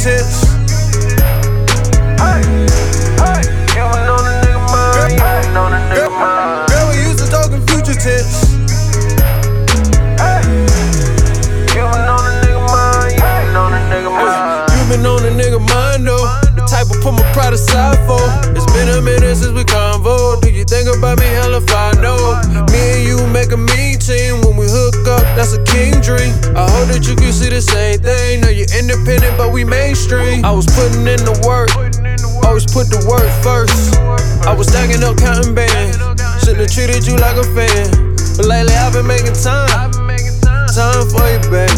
fingertips. Hey, you nigga mind. Girl, we used to talking future tips. You nigga mind, you nigga mind. You been on nigga mind type of put my pride aside for. It's been a minute since we convo. Do you think about me? Hella fine, no. Me and you make a I hope that you can see the same thing. Know you're independent, but we mainstream. I was putting in the work, always put the work first. I was stacking up, counting bands. Shouldn't have treated you like a fan. But lately I've been making time, time for you, baby.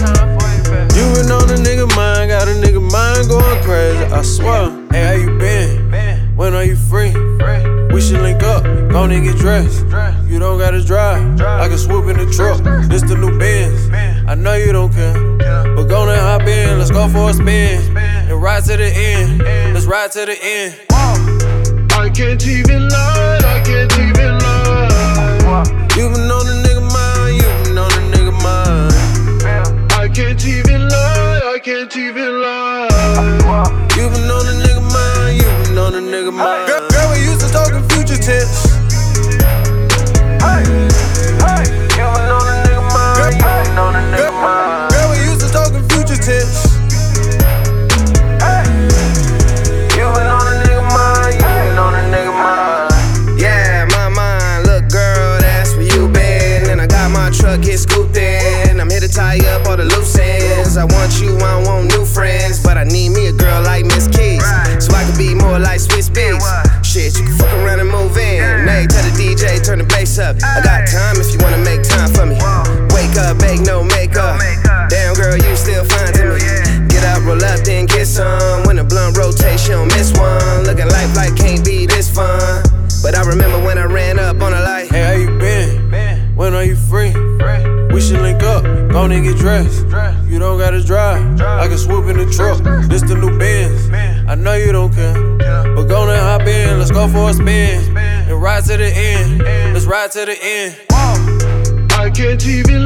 You been on a nigga mind, got a nigga mind going crazy. I swear. Go and get dressed. You don't gotta drive, I can swoop in the truck. This the new Benz. I know you don't care, but go and hop in. Let's go for a spin and ride to the end. Let's ride to the end. I can't even lie, I can't even lie. You been on a nigga mind, you been on a nigga mind. I can't even lie, I can't even lie. You been on a nigga mind, you been on a nigga mind. Girl, girl we used to talk in future tense. Truck here scooped in. I'm here to tie up all the loose ends. I want you, I want new friends. But the bass up. I got time if you wanna make time for me. Wake up, bake no makeup. Damn, girl, you still fine to me. Get up, roll up, then get some. When the blunt don't miss one. Looking life like can't be this fun. But I remember when I ran up on a light. Hey, how you been? When are you free? We should link up, go and get dressed. You don't gotta drive, I can swoop in the truck. This the new Benz. I know you don't care, but go and hop in. Let's go for a spin ride to the end. Let's ride to the end. I can't even